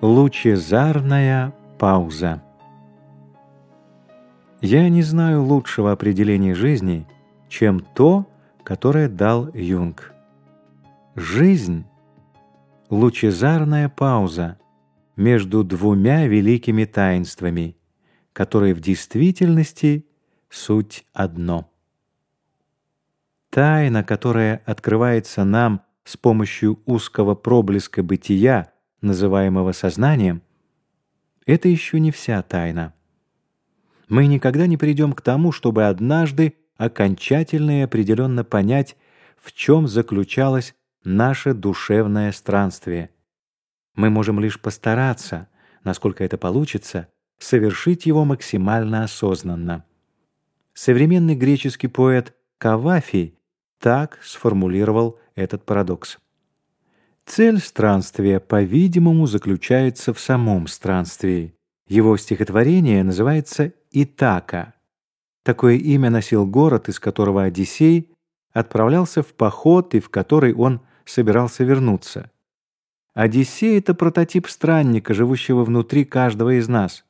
Лучезарная пауза. Я не знаю лучшего определения жизни, чем то, которое дал Юнг. Жизнь — лучезарная пауза между двумя великими таинствами, которые в действительности суть одно. Тайна, которая открывается нам с помощью узкого проблеска бытия, называемого сознанием, это еще не вся тайна. Мы никогда не придем к тому, чтобы однажды окончательно и определенно понять, в чем заключалось наше душевное странствие. Мы можем лишь постараться, насколько это получится, совершить его максимально осознанно. Современный греческий поэт Кавафий так сформулировал этот парадокс. Цель странствия, по-видимому, заключается в самом странствии. Его стихотворение называется «Итака». Такое имя носил город, из которого Одиссей отправлялся в поход и в который он собирался вернуться. Одиссей — это прототип странника, живущего внутри каждого из нас.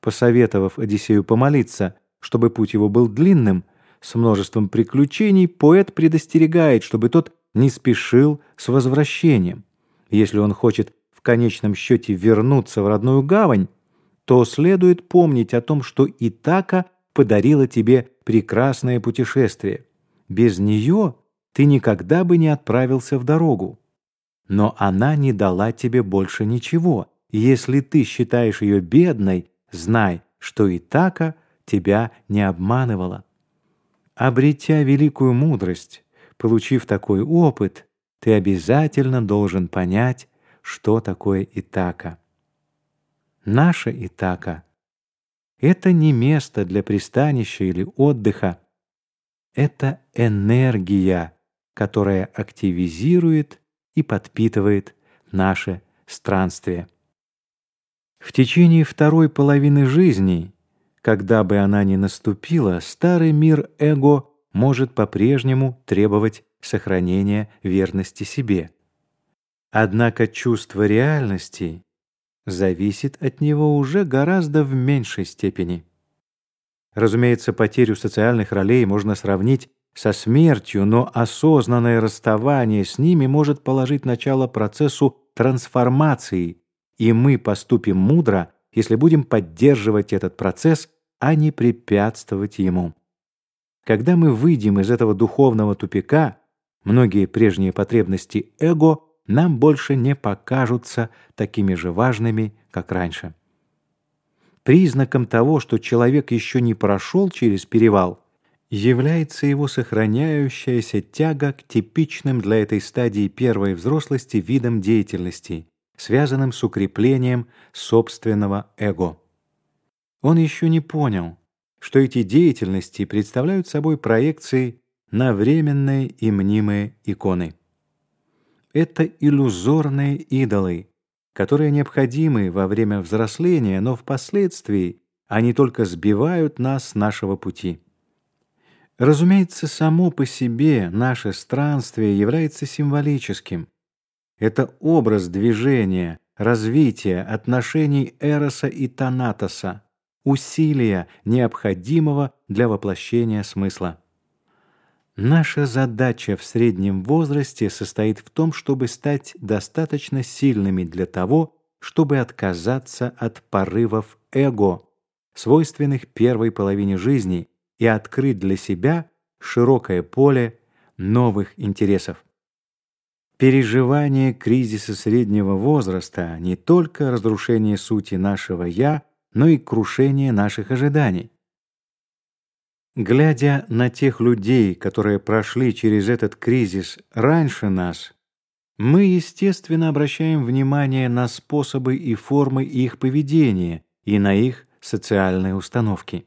Посоветовав Одиссею помолиться, чтобы путь его был длинным, с множеством приключений, поэт предостерегает, чтобы тот не спешил с возвращением. Если он хочет в конечном счете вернуться в родную гавань, то следует помнить о том, что Итака подарила тебе прекрасное путешествие. Без нее ты никогда бы не отправился в дорогу. Но она не дала тебе больше ничего. если ты считаешь ее бедной, знай, что Итака тебя не обманывала. Обретя великую мудрость, Получив такой опыт, ты обязательно должен понять, что такое Итака. Наша Итака — это не место для пристанища или отдыха. Это энергия, которая активизирует и подпитывает наше странствие. В течение второй половины жизни, когда бы она ни наступила, старый мир эго может по-прежнему требовать сохранения верности себе. Однако чувство реальности зависит от него уже гораздо в меньшей степени. Разумеется, потерю социальных ролей можно сравнить со смертью, но осознанное расставание с ними может положить начало процессу трансформации, и мы поступим мудро, если будем поддерживать этот процесс, а не препятствовать ему. Когда мы выйдем из этого духовного тупика, многие прежние потребности эго нам больше не покажутся такими же важными, как раньше. Признаком того, что человек еще не прошел через перевал, является его сохраняющаяся тяга к типичным для этой стадии первой взрослости видам деятельности, связанным с укреплением собственного эго. Он еще не понял, что эти деятельности представляют собой проекции на временные и мнимые иконы. Это иллюзорные идолы, которые необходимы во время взросления, но впоследствии они только сбивают нас с нашего пути. Разумеется, само по себе наше странствие является символическим. Это образ движения, развития отношений Эроса и Танатоса, усилия, необходимого для воплощения смысла. Наша задача в среднем возрасте состоит в том, чтобы стать достаточно сильными для того, чтобы отказаться от порывов эго, свойственных первой половине жизни, и открыть для себя широкое поле новых интересов. Переживание кризиса среднего возраста не только разрушение сути нашего «я», но и крушение наших ожиданий. Глядя на тех людей, которые прошли через этот кризис раньше нас, мы, естественно, обращаем внимание на способы и формы их поведения и на их социальные установки.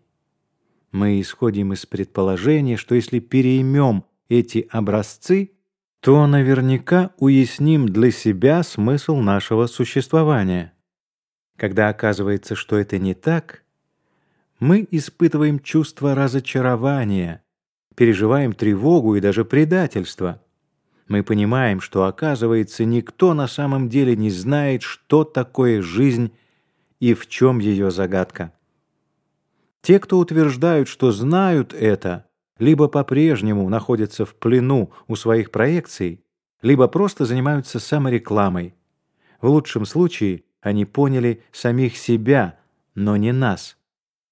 Мы исходим из предположения, что если переймем эти образцы, то наверняка уясним для себя смысл нашего существования. Когда оказывается, что это не так, мы испытываем чувство разочарования, переживаем тревогу и даже предательство. мы понимаем, что, оказывается, никто на самом деле не знает, что такое жизнь и в чем ее загадка. Те, кто утверждают, что знают это, либо по-прежнему находятся в плену у своих проекций, либо просто занимаются саморекламой. В лучшем случае они поняли самих себя, но не нас.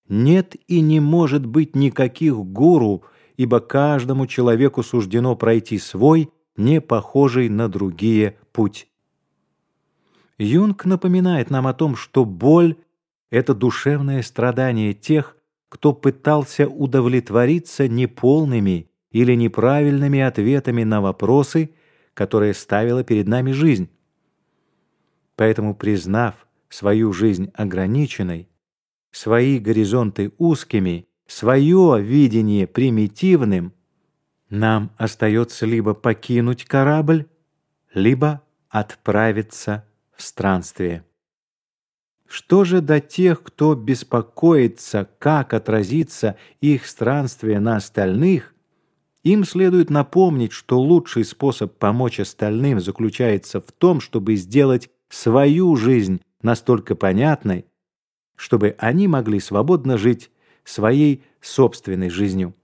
Нет и не может быть никаких гуру, ибо каждому человеку суждено пройти свой, не похожий на другие путь. Юнг напоминает нам о том, что боль — это душевное страдание тех, кто пытался удовлетвориться неполными или неправильными ответами на вопросы, которые ставила перед нами жизнь. Поэтому, признав свою жизнь ограниченной, свои горизонты узкими, свое видение примитивным, нам остается либо покинуть корабль, либо отправиться в странствие. Что же до тех, кто беспокоится, как отразится их странствие на остальных, им следует напомнить, что лучший способ помочь остальным заключается в том, чтобы сделать свою жизнь настолько понятной, чтобы они могли свободно жить своей собственной жизнью.